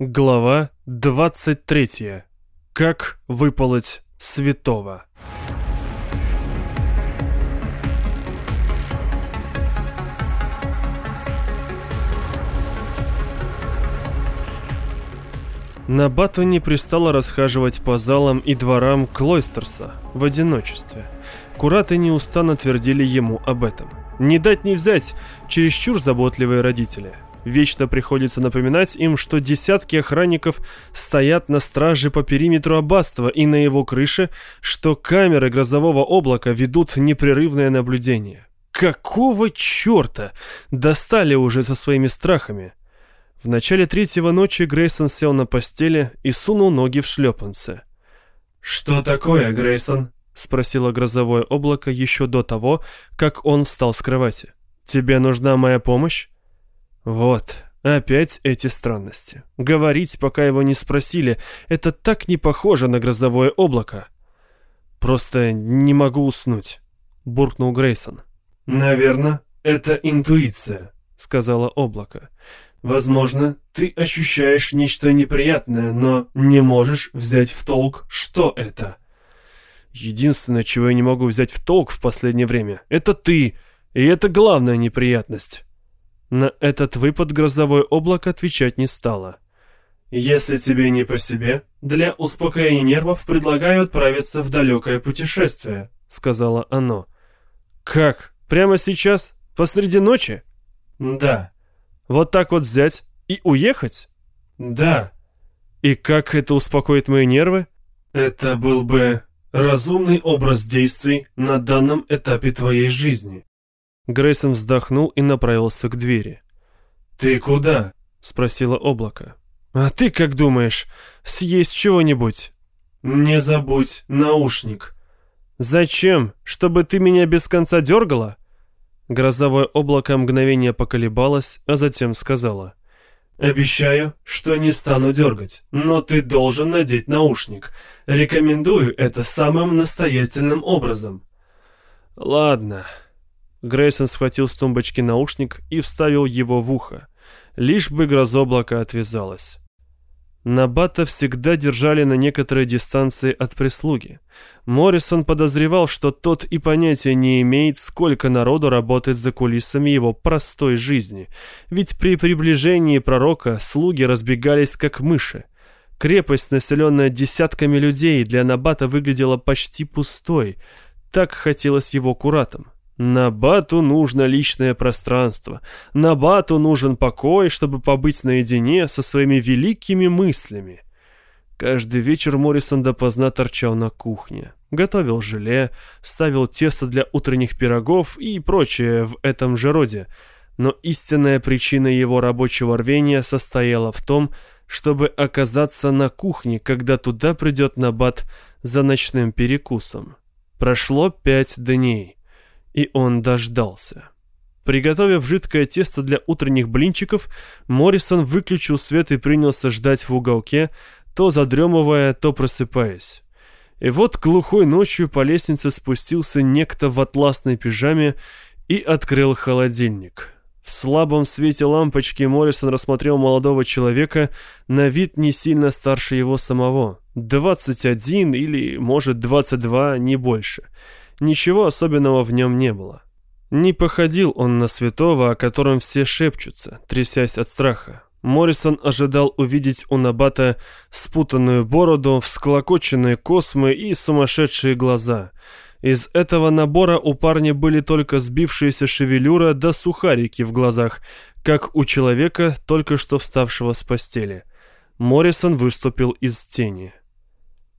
Глава 23. Как выполоть святого. На не пристало расхаживать по залам и дворам Клойстерса в одиночестве. Кураты неустанно твердили ему об этом. Не дать не взять, чересчур заботливые родители – Вечно приходится напоминать им, что десятки охранников стоят на страже по периметру аббатства и на его крыше, что камеры грозового облака ведут непрерывное наблюдение. Какого черта достали уже со своими страхами? В начале третьего ночи Грейсон сел на постели и сунул ноги в шлепанцы. «Что такое, Грейсон?» — спросило грозовое облако еще до того, как он встал с кровати. «Тебе нужна моя помощь?» Вот, опять эти странности. Говорить, пока его не спросили, это так не похоже на грозовое облако. Просто не могу уснуть, буркнул Грейсон. Наверное, это интуиция, сказала облако. Возможно, ты ощущаешь нечто неприятное, но не можешь взять в толк, что это. Единственное, чего я не могу взять в толк в последнее время, это ты, и это главная неприятность. На этот выпад грозовое облако отвечать не стало. «Если тебе не по себе, для успокоения нервов предлагаю отправиться в далекое путешествие», — сказала оно. «Как? Прямо сейчас? Посреди ночи?» «Да». «Вот так вот взять и уехать?» «Да». «И как это успокоит мои нервы?» «Это был бы разумный образ действий на данном этапе твоей жизни. Грейсон вздохнул и направился к двери. «Ты куда?» — спросила облако. «А ты как думаешь, съесть чего-нибудь?» «Не забудь наушник». «Зачем? Чтобы ты меня без конца дергала?» Грозовое облако мгновение поколебалось, а затем сказала. «Обещаю, что не стану дергать, но ты должен надеть наушник. Рекомендую это самым настоятельным образом». «Ладно», Грейсон схватил с тумбочки наушник и вставил его в ухо. Лишь бы грозоблако отвязалось. Набата всегда держали на некоторой дистанции от прислуги. Моррисон подозревал, что тот и понятия не имеет, сколько народу работает за кулисами его простой жизни. Ведь при приближении пророка слуги разбегались как мыши. Крепость, населенная десятками людей, для Набата выглядела почти пустой. Так хотелось его куратам. Набату нужно личное пространство. Набату нужен покой, чтобы побыть наедине со своими великими мыслями. Каждый вечер Моррисон допоздна торчал на кухне. Готовил желе, ставил тесто для утренних пирогов и прочее в этом же роде. Но истинная причина его рабочего рвения состояла в том, чтобы оказаться на кухне, когда туда придет Набат за ночным перекусом. Прошло пять дней и он дождался. Приготовив жидкое тесто для утренних блинчиков, Моррисон выключил свет и принялся ждать в уголке, то задремывая, то просыпаясь. И вот глухой ночью по лестнице спустился некто в атласной пижаме и открыл холодильник. В слабом свете лампочки Моррисон рассмотрел молодого человека, на вид не сильно старше его самого. 21 или, может, 22, не больше. Ничего особенного в нем не было. Не походил он на святого, о котором все шепчутся, трясясь от страха. Моррисон ожидал увидеть у Набата спутанную бороду, всклокоченные космы и сумасшедшие глаза. Из этого набора у парня были только сбившаяся шевелюра да сухарики в глазах, как у человека, только что вставшего с постели. Моррисон выступил из тени.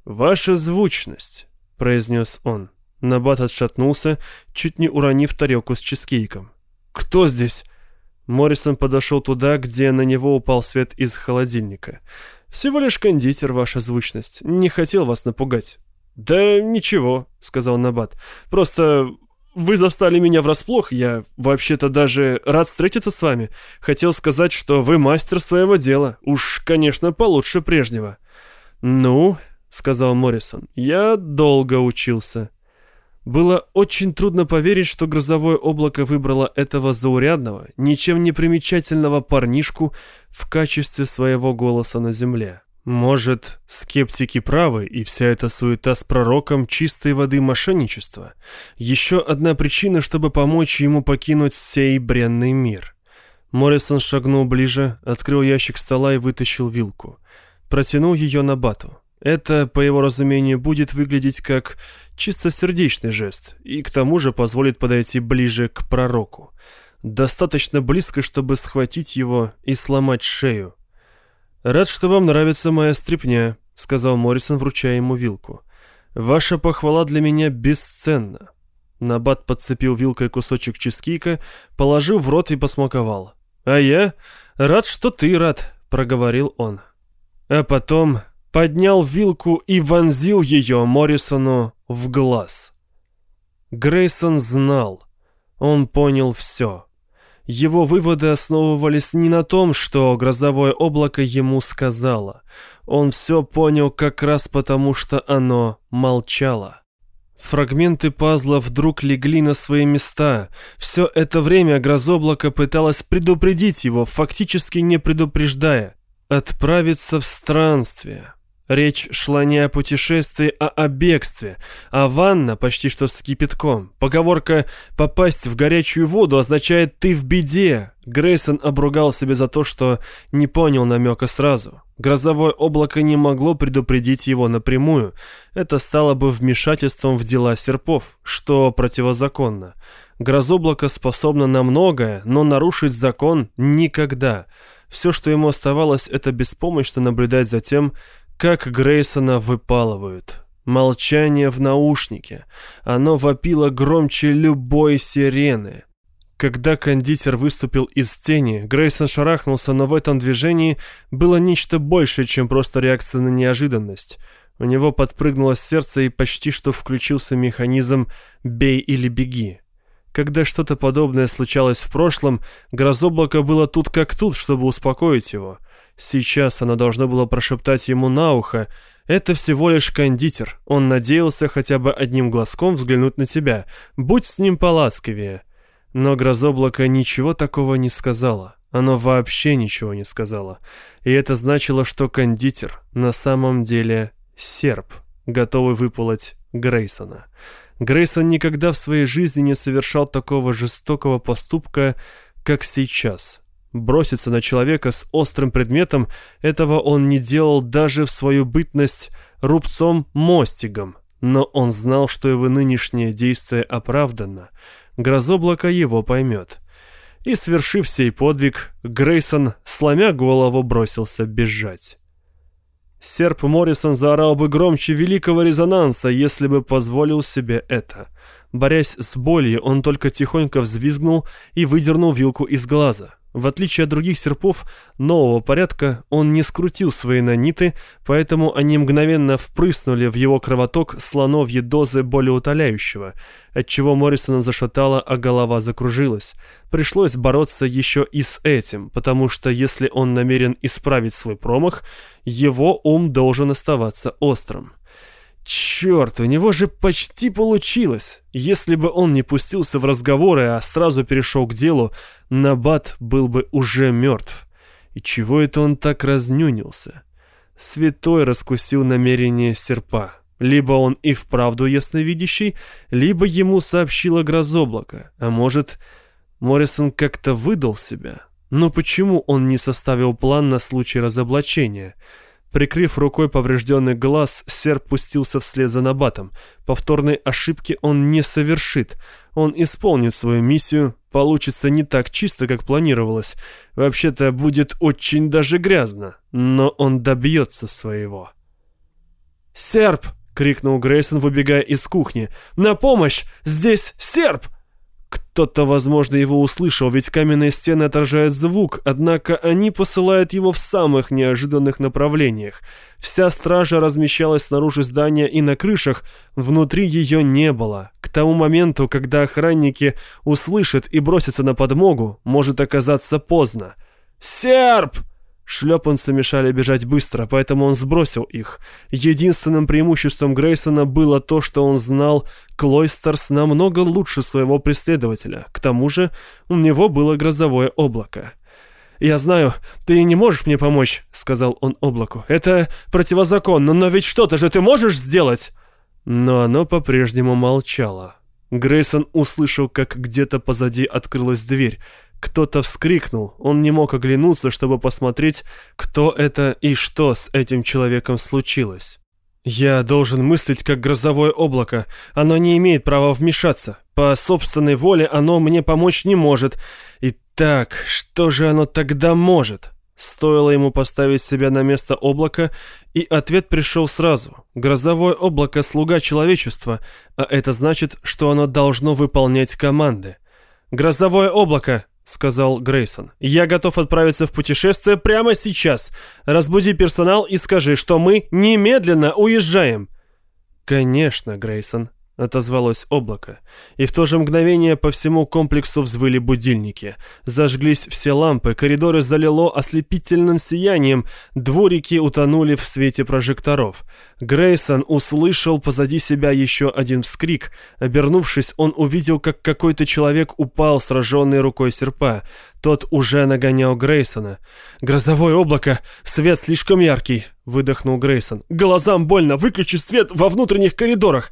«Ваша звучность», — произнес он. Набат отшатнулся, чуть не уронив тарелку с чизкейком. «Кто здесь?» Моррисон подошел туда, где на него упал свет из холодильника. «Всего лишь кондитер, ваша звучность. Не хотел вас напугать». «Да ничего», — сказал Набат. «Просто вы застали меня врасплох. Я вообще-то даже рад встретиться с вами. Хотел сказать, что вы мастер своего дела. Уж, конечно, получше прежнего». «Ну», — сказал Моррисон, — «я долго учился». Было очень трудно поверить, что грозовое облако выбрало этого заурядного, ничем не примечательного парнишку в качестве своего голоса на земле. Может, скептики правы, и вся эта суета с пророком чистой воды мошенничества? Еще одна причина, чтобы помочь ему покинуть сей бренный мир. Моррисон шагнул ближе, открыл ящик стола и вытащил вилку. Протянул ее на бату. Это, по его разумению, будет выглядеть как чистосердечный жест, и к тому же позволит подойти ближе к пророку. Достаточно близко, чтобы схватить его и сломать шею. «Рад, что вам нравится моя стряпня», — сказал Моррисон, вручая ему вилку. «Ваша похвала для меня бесценна». Набат подцепил вилкой кусочек чизкейка, положил в рот и посмаковал. «А я рад, что ты рад», — проговорил он. А потом поднял вилку и вонзил ее Моррисону в глаз. Грейсон знал. Он понял все. Его выводы основывались не на том, что грозовое облако ему сказало. Он все понял как раз потому, что оно молчало. Фрагменты пазла вдруг легли на свои места. Все это время грозоблако пыталось предупредить его, фактически не предупреждая. Отправиться в странствие. Речь шла не о путешествии, а о бегстве, а ванна почти что с кипятком. Поговорка «попасть в горячую воду» означает «ты в беде». Грейсон обругал себя за то, что не понял намека сразу. Грозовое облако не могло предупредить его напрямую. Это стало бы вмешательством в дела серпов, что противозаконно. Грозоблако способно на многое, но нарушить закон никогда. Все, что ему оставалось, это беспомощно наблюдать за тем, как Грейсона выпалывают. Молчание в наушнике. Оно вопило громче любой сирены. Когда кондитер выступил из тени, Грейсон шарахнулся, но в этом движении было нечто большее, чем просто реакция на неожиданность. У него подпрыгнуло сердце и почти что включился механизм «бей или беги». Когда что-то подобное случалось в прошлом, грозоблако было тут как тут, чтобы успокоить его. Сейчас она должна была прошептать ему на ухо. «Это всего лишь кондитер. Он надеялся хотя бы одним глазком взглянуть на тебя. Будь с ним поласковее». Но грозоблако ничего такого не сказала. Оно вообще ничего не сказала. И это значило, что кондитер на самом деле серп, готовый выпулать Грейсона. Грейсон никогда в своей жизни не совершал такого жестокого поступка, как сейчас. Броситься на человека с острым предметом этого он не делал даже в свою бытность рубцом-мостигом, но он знал, что его нынешнее действие оправдано. Грозоблако его поймет. И, свершив сей подвиг, Грейсон, сломя голову, бросился бежать. Серп Моррисон заорал бы громче великого резонанса, если бы позволил себе это. Борясь с болью, он только тихонько взвизгнул и выдернул вилку из глаза. В отличие от других серпов нового порядка, он не скрутил свои наниты, поэтому они мгновенно впрыснули в его кровоток слоновьи дозы болеутоляющего, отчего Моррисона зашатало, а голова закружилась. Пришлось бороться еще и с этим, потому что если он намерен исправить свой промах, его ум должен оставаться острым. Черт, у него же почти получилось. Если бы он не пустился в разговоры, а сразу перешел к делу, Набат был бы уже мертв. И чего это он так разнюнился? Святой раскусил намерение серпа. Либо он и вправду ясновидящий, либо ему сообщила грозоблако. А может, Моррисон как-то выдал себя? Но почему он не составил план на случай разоблачения? Прикрыв рукой поврежденный глаз, серп пустился вслед за Набатом. Повторной ошибки он не совершит. Он исполнит свою миссию, получится не так чисто, как планировалось. Вообще-то будет очень даже грязно, но он добьется своего. «Серп!» — крикнул Грейсон, выбегая из кухни. «На помощь! Здесь серп!» Кто-то, возможно, его услышал, ведь каменные стены отражают звук, однако они посылают его в самых неожиданных направлениях. Вся стража размещалась снаружи здания и на крышах, внутри ее не было. К тому моменту, когда охранники услышат и бросятся на подмогу, может оказаться поздно. «Серп!» Шлепанцы мешали бежать быстро, поэтому он сбросил их. Единственным преимуществом Грейсона было то, что он знал Клойстерс намного лучше своего преследователя. К тому же у него было грозовое облако. «Я знаю, ты не можешь мне помочь», — сказал он облаку. «Это противозаконно, но ведь что-то же ты можешь сделать!» Но оно по-прежнему молчало. Грейсон услышал, как где-то позади открылась дверь. Кто-то вскрикнул. Он не мог оглянуться, чтобы посмотреть, кто это и что с этим человеком случилось. «Я должен мыслить как грозовое облако. Оно не имеет права вмешаться. По собственной воле оно мне помочь не может. Итак, что же оно тогда может?» Стоило ему поставить себя на место облака, и ответ пришел сразу. Грозовое облако — слуга человечества, а это значит, что оно должно выполнять команды. «Грозовое облако!» — сказал Грейсон. «Я готов отправиться в путешествие прямо сейчас. Разбуди персонал и скажи, что мы немедленно уезжаем». «Конечно, Грейсон», — отозвалось облако. И в то же мгновение по всему комплексу взвыли будильники. Зажглись все лампы, коридоры залило ослепительным сиянием, дворики утонули в свете прожекторов. Грейсон услышал позади себя еще один вскрик. Обернувшись, он увидел, как какой-то человек упал, сраженный рукой серпа. Тот уже нагонял Грейсона. «Грозовое облако! Свет слишком яркий!» — выдохнул Грейсон. «Глазам больно! Выключи свет во внутренних коридорах!»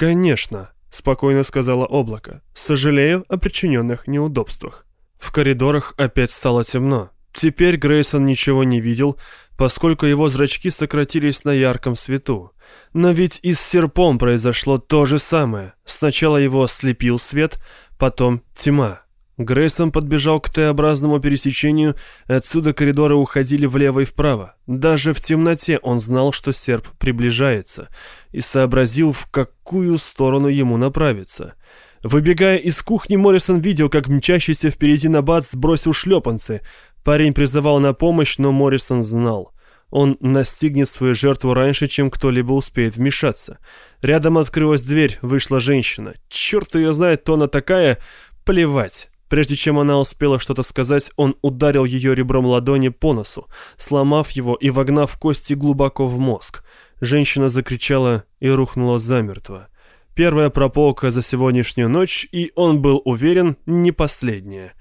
«Конечно», — спокойно сказала облако. «Сожалею о причиненных неудобствах». В коридорах опять стало темно. Теперь Грейсон ничего не видел, поскольку его зрачки сократились на ярком свету. Но ведь и с серпом произошло то же самое. Сначала его ослепил свет, потом тьма. Грейсон подбежал к Т-образному пересечению, отсюда коридоры уходили влево и вправо. Даже в темноте он знал, что серп приближается, и сообразил, в какую сторону ему направиться. Выбегая из кухни, Моррисон видел, как мчащийся впереди Набат сбросил шлепанцы. Парень призывал на помощь, но Моррисон знал. Он настигнет свою жертву раньше, чем кто-либо успеет вмешаться. Рядом открылась дверь, вышла женщина. Черт ее знает, кто она такая. Плевать. Прежде чем она успела что-то сказать, он ударил ее ребром ладони по носу, сломав его и вогнав кости глубоко в мозг. Женщина закричала и рухнула замертво. Первая прополка за сегодняшнюю ночь, и он был уверен, не последняя.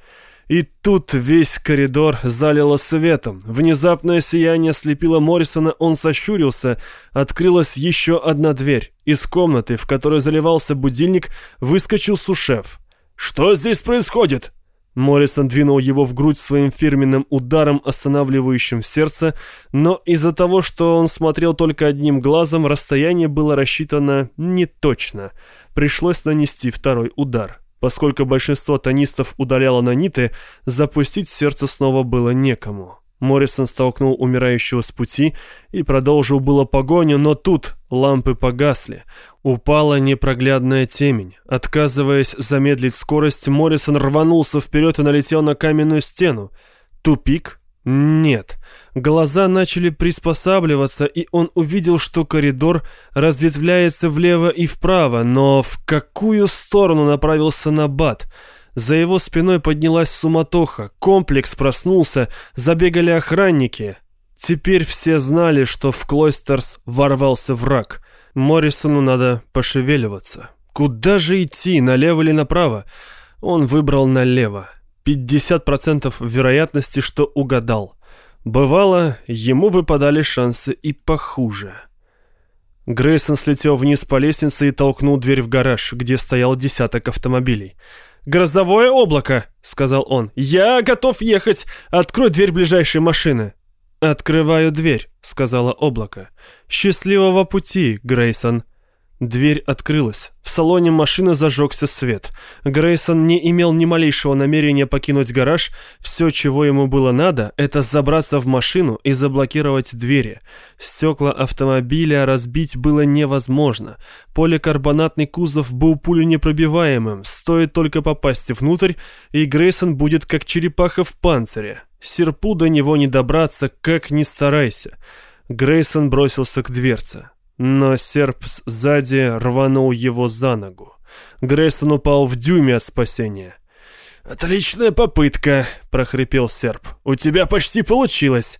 И тут весь коридор залило светом. Внезапное сияние слепило Моррисона, он сощурился. Открылась еще одна дверь. Из комнаты, в которой заливался будильник, выскочил сушеф. «Что здесь происходит?» Моррисон двинул его в грудь своим фирменным ударом, останавливающим сердце, но из-за того, что он смотрел только одним глазом, расстояние было рассчитано не точно. Пришлось нанести второй удар. Поскольку большинство тонистов удаляло наниты, запустить сердце снова было некому. Моррисон столкнул умирающего с пути и продолжил было погоню, но тут лампы погасли. Упала непроглядная темень. Отказываясь замедлить скорость, Моррисон рванулся вперед и налетел на каменную стену. Тупик? Нет. Глаза начали приспосабливаться, и он увидел, что коридор разветвляется влево и вправо, но в какую сторону направился Набат? За его спиной поднялась суматоха, комплекс проснулся, забегали охранники. Теперь все знали, что в Клойстерс ворвался враг. Моррисону надо пошевеливаться. Куда же идти, налево или направо? Он выбрал налево. 50% вероятности, что угадал. Бывало, ему выпадали шансы и похуже. Грейсон слетел вниз по лестнице и толкнул дверь в гараж, где стоял десяток автомобилей. «Грозовое облако», — сказал он. «Я готов ехать. Открой дверь ближайшей машины». «Открываю дверь», — сказала облако. «Счастливого пути, Грейсон». Дверь открылась. В салоне машины зажегся свет. Грейсон не имел ни малейшего намерения покинуть гараж. Все, чего ему было надо, это забраться в машину и заблокировать двери. Стекла автомобиля разбить было невозможно. Поликарбонатный кузов был пуленепробиваемым. Стоит только попасть внутрь, и Грейсон будет как черепаха в панцире. Серпу до него не добраться, как ни старайся. Грейсон бросился к дверце. Но серп сзади рванул его за ногу. Грейсон упал в дюйме от спасения. «Отличная попытка», — прохрипел серп. «У тебя почти получилось».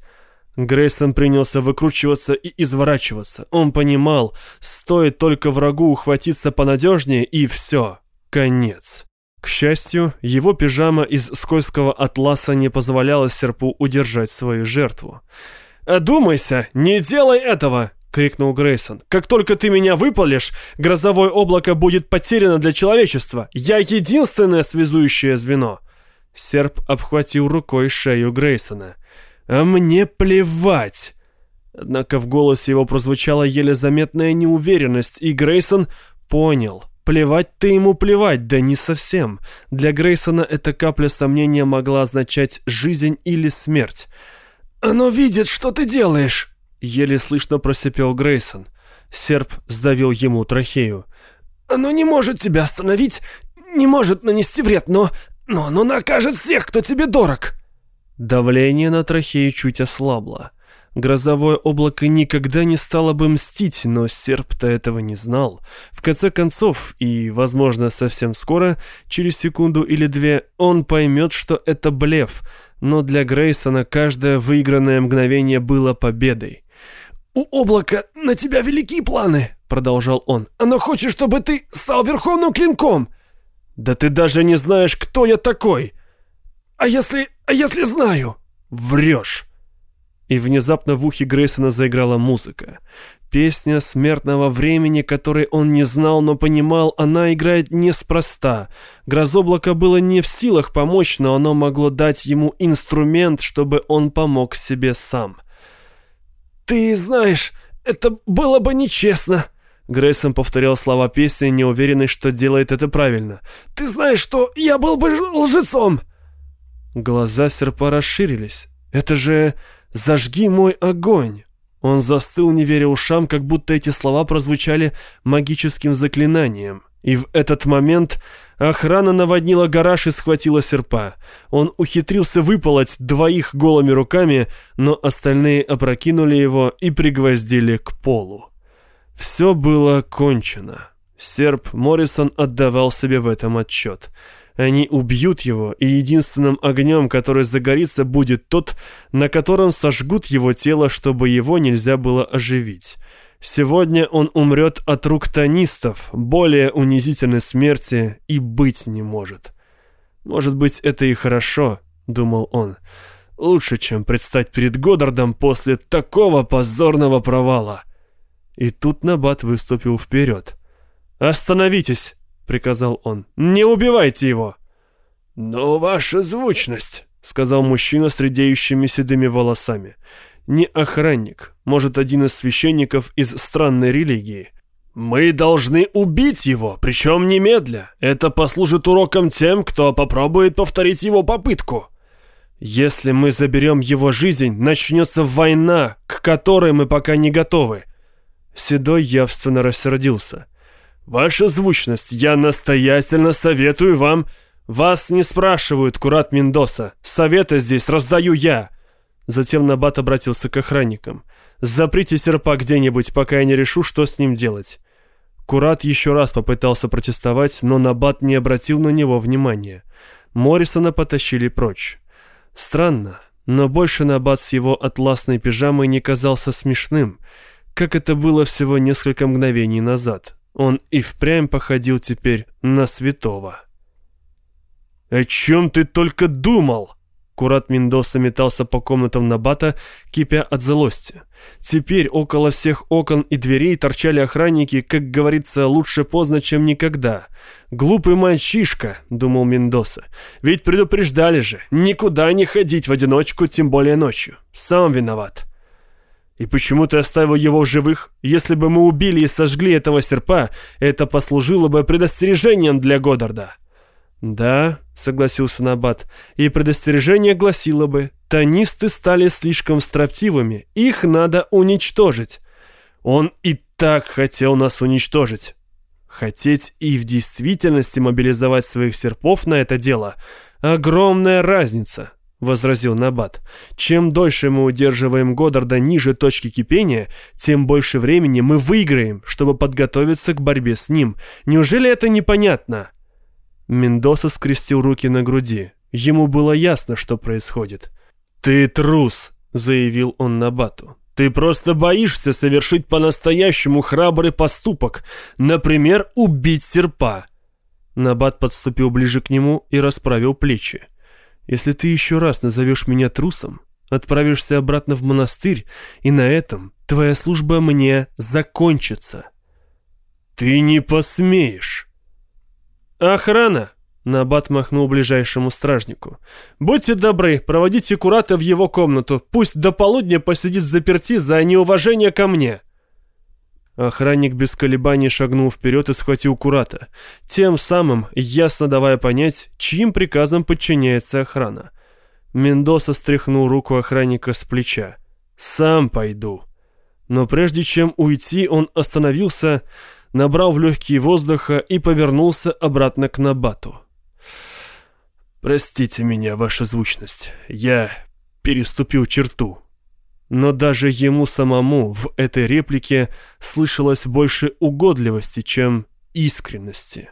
Грейсон принялся выкручиваться и изворачиваться. Он понимал, стоит только врагу ухватиться понадежнее, и все, конец. К счастью, его пижама из скользкого атласа не позволяла серпу удержать свою жертву. «Одумайся! Не делай этого!» — крикнул Грейсон. «Как только ты меня выпалишь, грозовое облако будет потеряно для человечества. Я единственное связующее звено!» Серп обхватил рукой шею Грейсона. «А мне плевать!» Однако в голосе его прозвучала еле заметная неуверенность, и Грейсон понял. Плевать-то ему плевать, да не совсем. Для Грейсона эта капля сомнения могла означать жизнь или смерть. «Оно видит, что ты делаешь!» Еле слышно просипел Грейсон. Серп сдавил ему трахею. «Оно не может тебя остановить, не может нанести вред, но... но оно накажет всех, кто тебе дорог!» Давление на трахею чуть ослабло. Грозовое облако никогда не стало бы мстить, но серп-то этого не знал. В конце концов, и, возможно, совсем скоро, через секунду или две, он поймет, что это блеф, но для Грейсона каждое выигранное мгновение было победой. «У облака на тебя великие планы», — продолжал он. «Оно хочет, чтобы ты стал верховным клинком». «Да ты даже не знаешь, кто я такой!» «А если... а если знаю?» «Врешь!» И внезапно в ухе Грейсона заиграла музыка. Песня смертного времени, которой он не знал, но понимал, она играет неспроста. Грозоблако было не в силах помочь, но оно могло дать ему инструмент, чтобы он помог себе сам. «Ты знаешь, это было бы нечестно», Грейсон повторял слова песни, неуверенный, что делает это правильно. «Ты знаешь, что я был бы лжецом!» Глаза серпа расширились. «Это же «Зажги мой огонь!» Он застыл, не веря ушам, как будто эти слова прозвучали магическим заклинанием. И в этот момент охрана наводнила гараж и схватила серпа. Он ухитрился выполоть двоих голыми руками, но остальные опрокинули его и пригвоздили к полу. Все было кончено. Серп Моррисон отдавал себе в этом отчет. Они убьют его, и единственным огнем, который загорится, будет тот, на котором сожгут его тело, чтобы его нельзя было оживить. Сегодня он умрет от рук тонистов, более унизительной смерти и быть не может. Может быть, это и хорошо, думал он. Лучше, чем предстать перед Годдардом после такого позорного провала. И тут Набат выступил вперед. «Остановитесь!» приказал он. «Не убивайте его!» «Но ваша звучность!» — сказал мужчина с редеющими седыми волосами. «Не охранник, может, один из священников из странной религии. Мы должны убить его, причем немедля. Это послужит уроком тем, кто попробует повторить его попытку». «Если мы заберем его жизнь, начнется война, к которой мы пока не готовы». Седой явственно рассердился. «Ваша звучность, я настоятельно советую вам...» «Вас не спрашивают, Курат Мендоса. Советы здесь раздаю я». Затем Набат обратился к охранникам. «Заприте серпа где-нибудь, пока я не решу, что с ним делать». Курат еще раз попытался протестовать, но Набат не обратил на него внимания. Моррисона потащили прочь. Странно, но больше Набат с его атласной пижамой не казался смешным, как это было всего несколько мгновений назад. Он и впрямь походил теперь на святого. «О чем ты только думал?» Курат Мендоса метался по комнатам Набата, кипя от злости. Теперь около всех окон и дверей торчали охранники, как говорится, лучше поздно, чем никогда. «Глупый мальчишка», — думал Мендоса, — «ведь предупреждали же, никуда не ходить в одиночку, тем более ночью. Сам виноват». И почему ты оставил его в живых? Если бы мы убили и сожгли этого серпа, это послужило бы предостережением для Годдарда». «Да», — согласился Набат, — «и предостережение гласило бы, тонисты стали слишком строптивыми, их надо уничтожить». «Он и так хотел нас уничтожить». Хотеть и в действительности мобилизовать своих серпов на это дело — огромная разница. — возразил Набат. «Чем дольше мы удерживаем Годдарда ниже точки кипения, тем больше времени мы выиграем, чтобы подготовиться к борьбе с ним. Неужели это непонятно?» Мендоса скрестил руки на груди. Ему было ясно, что происходит. «Ты трус!» — заявил он Набату. «Ты просто боишься совершить по-настоящему храбрый поступок, например, убить серпа!» Набат подступил ближе к нему и расправил плечи. «Если ты еще раз назовешь меня трусом, отправишься обратно в монастырь, и на этом твоя служба мне закончится». «Ты не посмеешь!» «Охрана!» — Набат махнул ближайшему стражнику. «Будьте добры, проводите Курата в его комнату. Пусть до полудня посидит заперти за неуважение ко мне». Охранник без колебаний шагнул вперед и схватил Курата, тем самым ясно давая понять, чьим приказом подчиняется охрана. Мендоса стряхнул руку охранника с плеча. «Сам пойду». Но прежде чем уйти, он остановился набрал в легкие воздуха и повернулся обратно к Набату. «Простите меня, ваша звучность, я переступил черту». Но даже ему самому в этой реплике слышалось больше угодливости, чем искренности.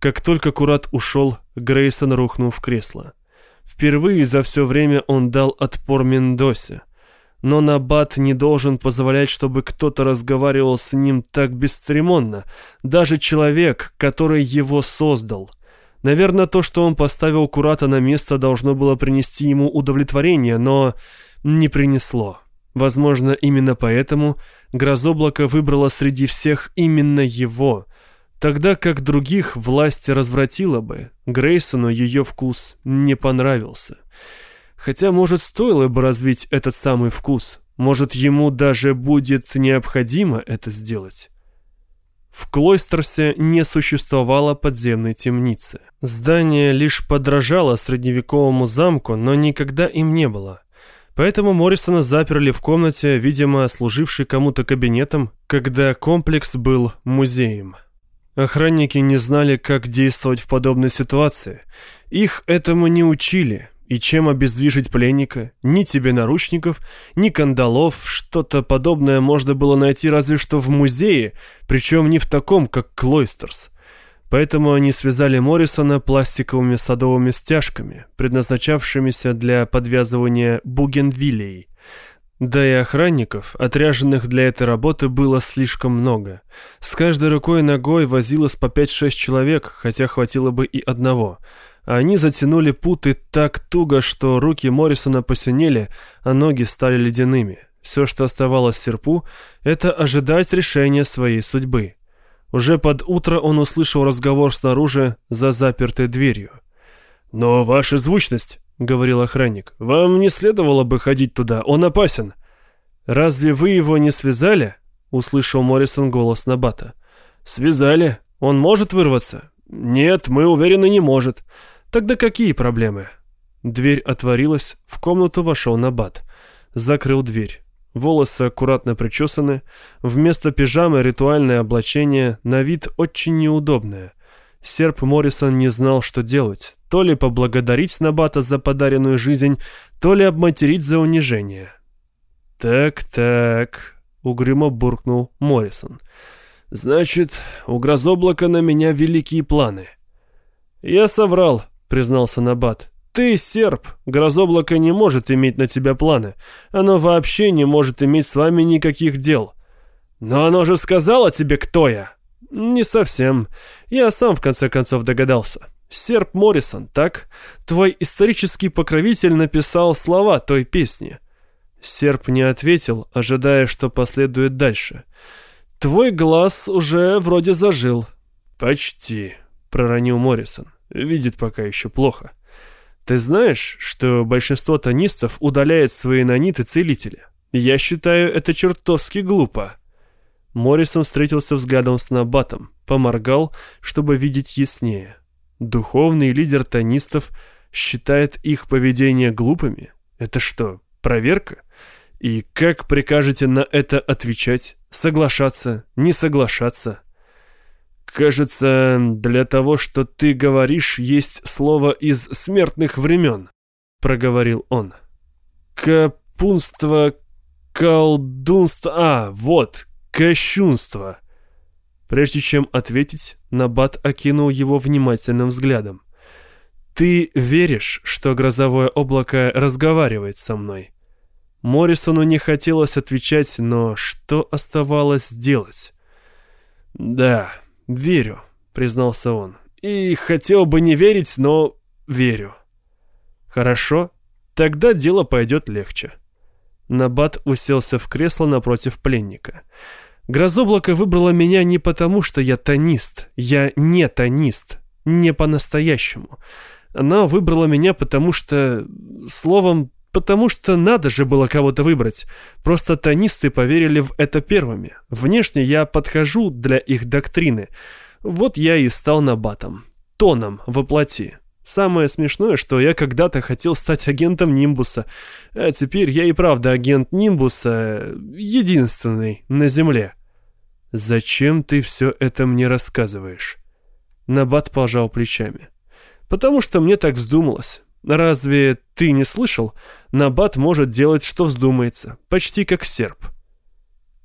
Как только Курат ушел, Грейсон рухнул в кресло. Впервые за все время он дал отпор Мендосе – но Набат не должен позволять, чтобы кто-то разговаривал с ним так бесцеремонно, даже человек, который его создал. Наверное, то, что он поставил Курата на место, должно было принести ему удовлетворение, но не принесло. Возможно, именно поэтому Грозоблако выбрало среди всех именно его, тогда как других власть развратила бы. Грейсону ее вкус не понравился. Хотя, может, стоило бы развить этот самый вкус. Может, ему даже будет необходимо это сделать. В Клойстерсе не существовало подземной темницы. Здание лишь подражало средневековому замку, но никогда им не было. Поэтому Моррисона заперли в комнате, видимо, служившей кому-то кабинетом, когда комплекс был музеем. Охранники не знали, как действовать в подобной ситуации. Их этому не учили, и чем обездвижить пленника? Ни тебе наручников, ни кандалов, что-то подобное можно было найти разве что в музее, причем не в таком, как Клойстерс. Поэтому они связали Моррисона пластиковыми садовыми стяжками, предназначавшимися для подвязывания бугенвилей. Да и охранников, отряженных для этой работы, было слишком много. С каждой рукой и ногой возилось по 5-6 человек, хотя хватило бы и одного – они затянули путы так туго, что руки Моррисона посинели, а ноги стали ледяными. Все, что оставалось серпу, это ожидать решения своей судьбы. Уже под утро он услышал разговор снаружи за запертой дверью. «Но ваша звучность», — говорил охранник, — «вам не следовало бы ходить туда, он опасен». «Разве вы его не связали?» — услышал Моррисон голос Набата. «Связали. Он может вырваться?» «Нет, мы уверены, не может. Тогда какие проблемы? Дверь отворилась, в комнату вошел Набат. Закрыл дверь. Волосы аккуратно причесаны, вместо пижамы ритуальное облачение, на вид очень неудобное. Серп Моррисон не знал, что делать. То ли поблагодарить Набата за подаренную жизнь, то ли обматерить за унижение. «Так-так», — угрюмо буркнул Моррисон. «Значит, у грозоблака на меня великие планы». «Я соврал», признался Набат. «Ты серп. Грозоблако не может иметь на тебя планы. Оно вообще не может иметь с вами никаких дел». «Но оно же сказало тебе, кто я!» «Не совсем. Я сам в конце концов догадался. Серп Моррисон, так? Твой исторический покровитель написал слова той песни». Серп не ответил, ожидая, что последует дальше. «Твой глаз уже вроде зажил». «Почти», — проронил Моррисон. Видит пока еще плохо. Ты знаешь, что большинство тонистов удаляет свои наниты целителя? Я считаю это чертовски глупо. Моррисон встретился взглядом с Набатом, поморгал, чтобы видеть яснее. Духовный лидер тонистов считает их поведение глупыми? Это что, проверка? И как прикажете на это отвечать? Соглашаться? Не соглашаться? «Кажется, для того, что ты говоришь, есть слово из смертных времен», — проговорил он. «Капунство, колдунство... А, вот, кощунство». Прежде чем ответить, Набат окинул его внимательным взглядом. «Ты веришь, что грозовое облако разговаривает со мной?» Моррисону не хотелось отвечать, но что оставалось делать? «Да, верю», — признался он. «И хотел бы не верить, но верю». «Хорошо, тогда дело пойдет легче». Набат уселся в кресло напротив пленника. «Грозоблако выбрало меня не потому, что я тонист. Я не тонист. Не по-настоящему. Она выбрала меня потому что... Словом, потому что надо же было кого-то выбрать. Просто тонисты поверили в это первыми. Внешне я подхожу для их доктрины. Вот я и стал набатом. Тоном воплоти. Самое смешное, что я когда-то хотел стать агентом Нимбуса, а теперь я и правда агент Нимбуса, единственный на Земле. Зачем ты все это мне рассказываешь? Набат пожал плечами. Потому что мне так вздумалось. Разве ты не слышал? Набат может делать, что вздумается, почти как серп.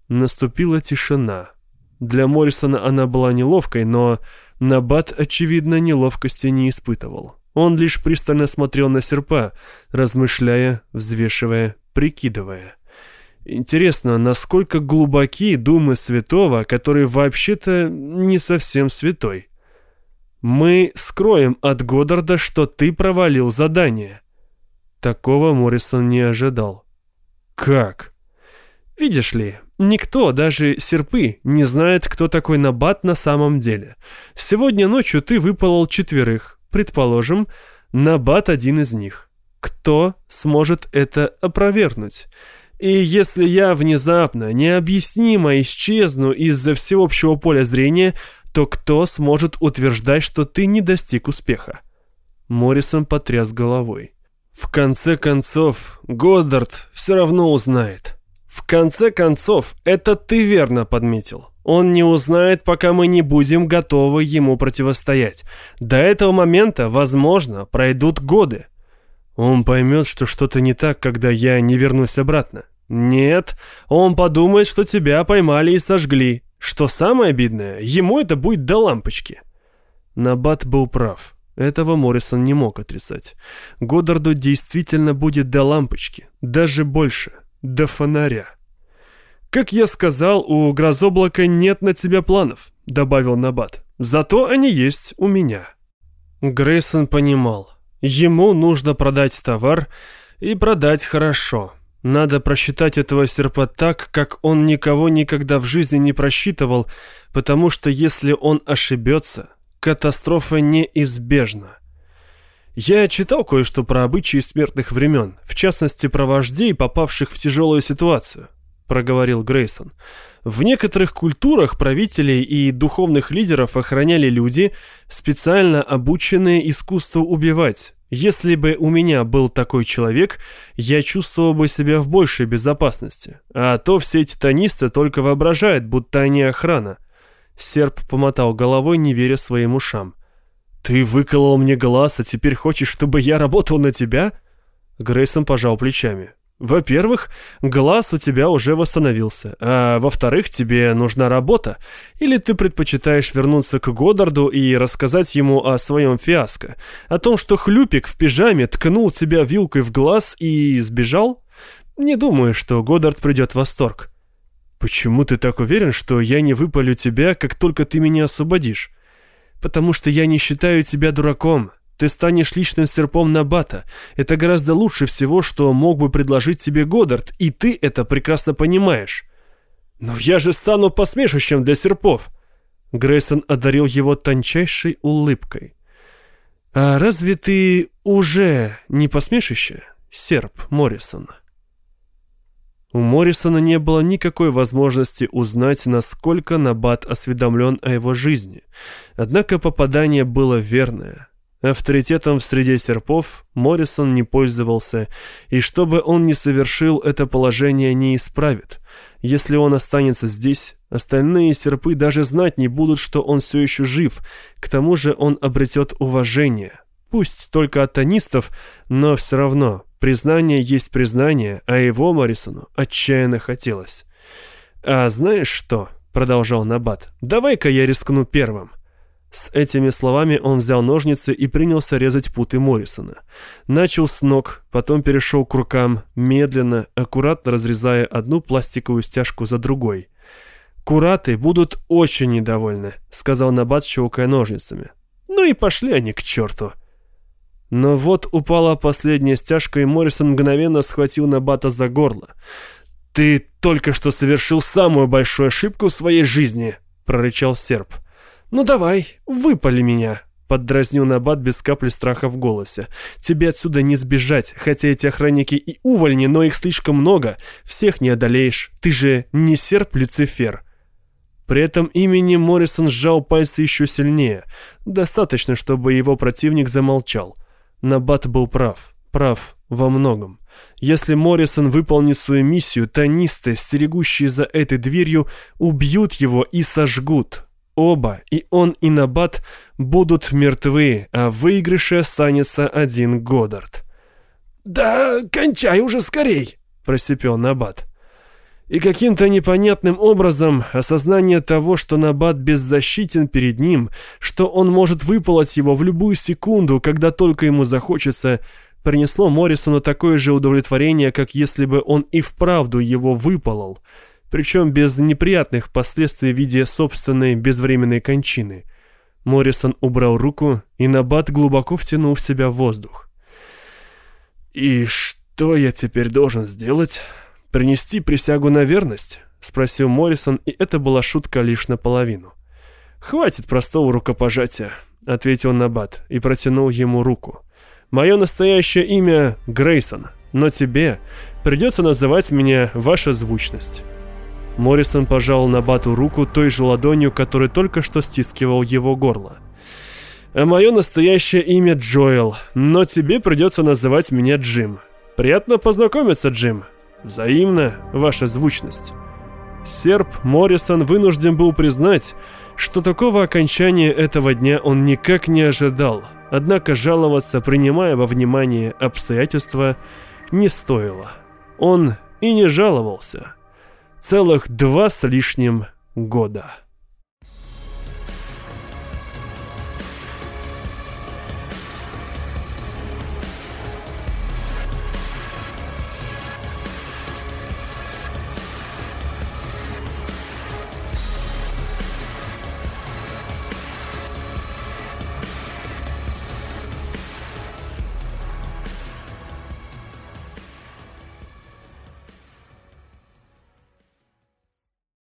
Наступила тишина. Для Моррисона она была неловкой, но Набат, очевидно, неловкости не испытывал. Он лишь пристально смотрел на серпа, размышляя, взвешивая, прикидывая. Интересно, насколько глубоки думы святого, который вообще-то не совсем святой? Мы скроем от Годдарда, что ты провалил задание. Такого Моррисон не ожидал. Как? Видишь ли, никто, даже серпы, не знает, кто такой Набат на самом деле. Сегодня ночью ты выпалол четверых. Предположим, Набат один из них. Кто сможет это опровергнуть? И если я внезапно, необъяснимо исчезну из-за всеобщего поля зрения, то кто сможет утверждать, что ты не достиг успеха? Моррисон потряс головой. В конце концов, Годдард все равно узнает. В конце концов, это ты верно подметил. Он не узнает, пока мы не будем готовы ему противостоять. До этого момента, возможно, пройдут годы. Он поймет, что что-то не так, когда я не вернусь обратно. Нет, он подумает, что тебя поймали и сожгли. Что самое обидное, ему это будет до лампочки. Набат был прав. Этого Моррисон не мог отрицать. Годдарду действительно будет до лампочки, даже больше, до фонаря. «Как я сказал, у грозоблака нет на тебя планов», — добавил Набат. «Зато они есть у меня». Грейсон понимал. Ему нужно продать товар и продать хорошо. Надо просчитать этого серпа так, как он никого никогда в жизни не просчитывал, потому что если он ошибется, катастрофа неизбежна. Я читал кое-что про обычаи смертных времен, в частности про вождей, попавших в тяжелую ситуацию, проговорил Грейсон. В некоторых культурах правителей и духовных лидеров охраняли люди, специально обученные искусству убивать. Если бы у меня был такой человек, я чувствовал бы себя в большей безопасности. А то все эти тонисты только воображают, будто они охрана. Серп помотал головой, не веря своим ушам. «Ты выколол мне глаз, а теперь хочешь, чтобы я работал на тебя?» Грейсон пожал плечами. Во-первых, глаз у тебя уже восстановился, а во-вторых, тебе нужна работа. Или ты предпочитаешь вернуться к Годдарду и рассказать ему о своем фиаско, о том, что хлюпик в пижаме ткнул тебя вилкой в глаз и сбежал? Не думаю, что Годдард придет в восторг. Почему ты так уверен, что я не выпалю тебя, как только ты меня освободишь? Потому что я не считаю тебя дураком, ты станешь личным серпом Набата. Это гораздо лучше всего, что мог бы предложить тебе Годдард, и ты это прекрасно понимаешь. Но я же стану посмешищем для серпов. Грейсон одарил его тончайшей улыбкой. А разве ты уже не посмешище, серп Моррисон? У Моррисона не было никакой возможности узнать, насколько Набат осведомлен о его жизни. Однако попадание было верное. Авторитетом в среде серпов Моррисон не пользовался, и что бы он ни совершил, это положение не исправит. Если он останется здесь, остальные серпы даже знать не будут, что он все еще жив, к тому же он обретет уважение. Пусть только от тонистов, но все равно, признание есть признание, а его Моррисону отчаянно хотелось. «А знаешь что?» — продолжал Набат. «Давай-ка я рискну первым». С этими словами он взял ножницы и принялся резать путы Моррисона. Начал с ног, потом перешел к рукам, медленно, аккуратно разрезая одну пластиковую стяжку за другой. «Кураты будут очень недовольны», — сказал Набат, щелкая ножницами. «Ну и пошли они к черту». Но вот упала последняя стяжка, и Моррисон мгновенно схватил Набата за горло. «Ты только что совершил самую большую ошибку в своей жизни», — прорычал серп. «Ну давай, выпали меня», — поддразнил Набат без капли страха в голосе. «Тебе отсюда не сбежать, хотя эти охранники и увольни, но их слишком много, всех не одолеешь. Ты же не серп Люцифер». При этом имени Моррисон сжал пальцы еще сильнее. Достаточно, чтобы его противник замолчал. Набат был прав. Прав во многом. Если Моррисон выполнит свою миссию, тонисты, стерегущие за этой дверью, убьют его и сожгут. Оба, и он, и Набат, будут мертвы, а в выигрыше останется один Годдард. «Да кончай уже скорей!» – просипел Набат. И каким-то непонятным образом осознание того, что Набат беззащитен перед ним, что он может выполоть его в любую секунду, когда только ему захочется, принесло Моррисону такое же удовлетворение, как если бы он и вправду его выполол – причем без неприятных последствий в виде собственной безвременной кончины. Моррисон убрал руку, и Набат глубоко втянул в себя воздух. «И что я теперь должен сделать? Принести присягу на верность?» — спросил Моррисон, и это была шутка лишь наполовину. «Хватит простого рукопожатия», — ответил Набат и протянул ему руку. «Мое настоящее имя Грейсон, но тебе придется называть меня ваша звучность». Моррисон пожал на Бату руку той же ладонью, которой только что стискивал его горло. «А мое настоящее имя Джоэл, но тебе придется называть меня Джим. Приятно познакомиться, Джим. Взаимно, ваша звучность». Серп Моррисон вынужден был признать, что такого окончания этого дня он никак не ожидал, однако жаловаться, принимая во внимание обстоятельства, не стоило. Он и не жаловался целых два с лишним года.